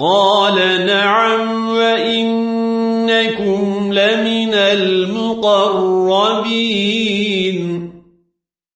قال نعم وإنكم لمن المقربين.